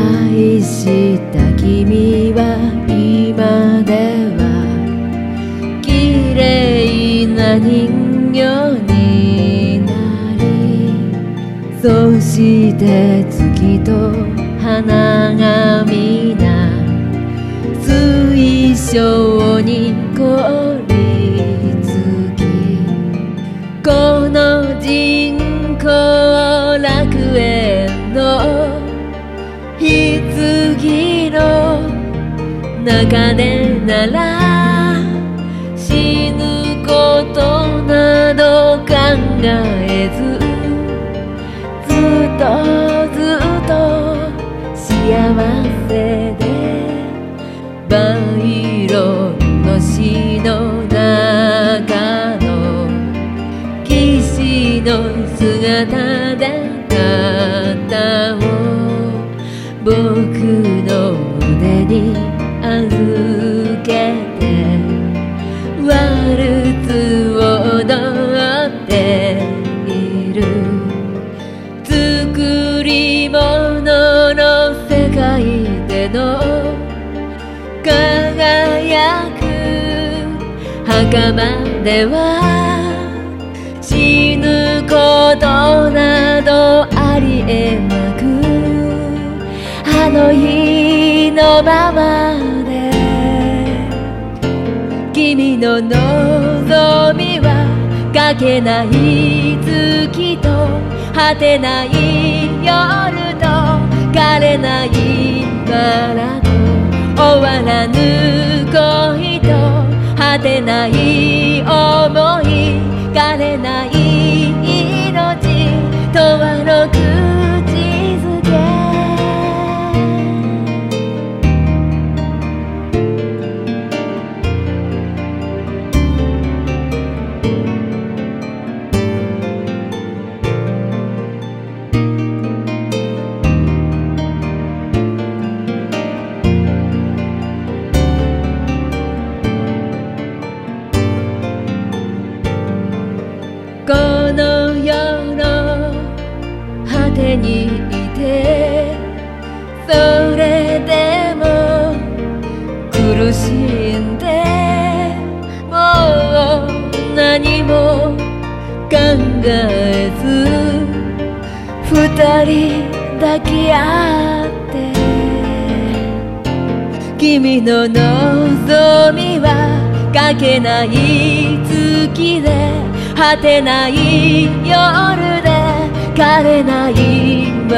愛した君は今では綺麗な人形になりそして月と花が皆水晶に凍中でなら死ぬことなど考えずずっとずっと幸せで灰色の死の中の騎士の姿で肩を僕輝く袴では死ぬことなどありえなくあの日のままで君の望みはかけない月と果てない夜と枯れないバラとらぬ恋と果てない想い枯れないにいてそれでも苦しんでもう何も考えず二人抱き合って君の望みはかけない月で果てない夜。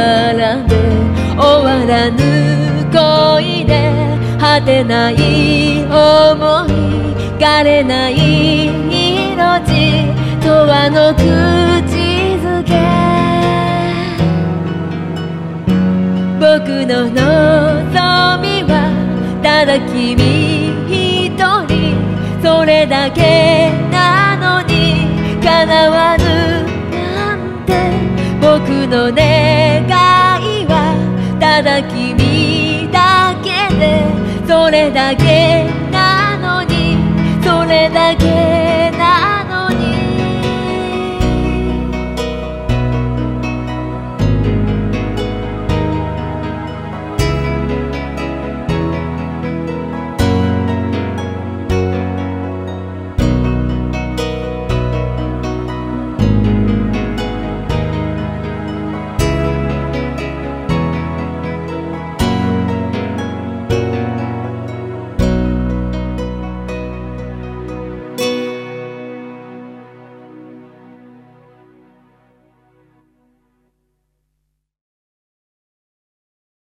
ないバラで終わらぬ恋で果てない想い枯れない命とあの口づけ。僕の望みはただ君一人。それだけなれだけなのにそれだけ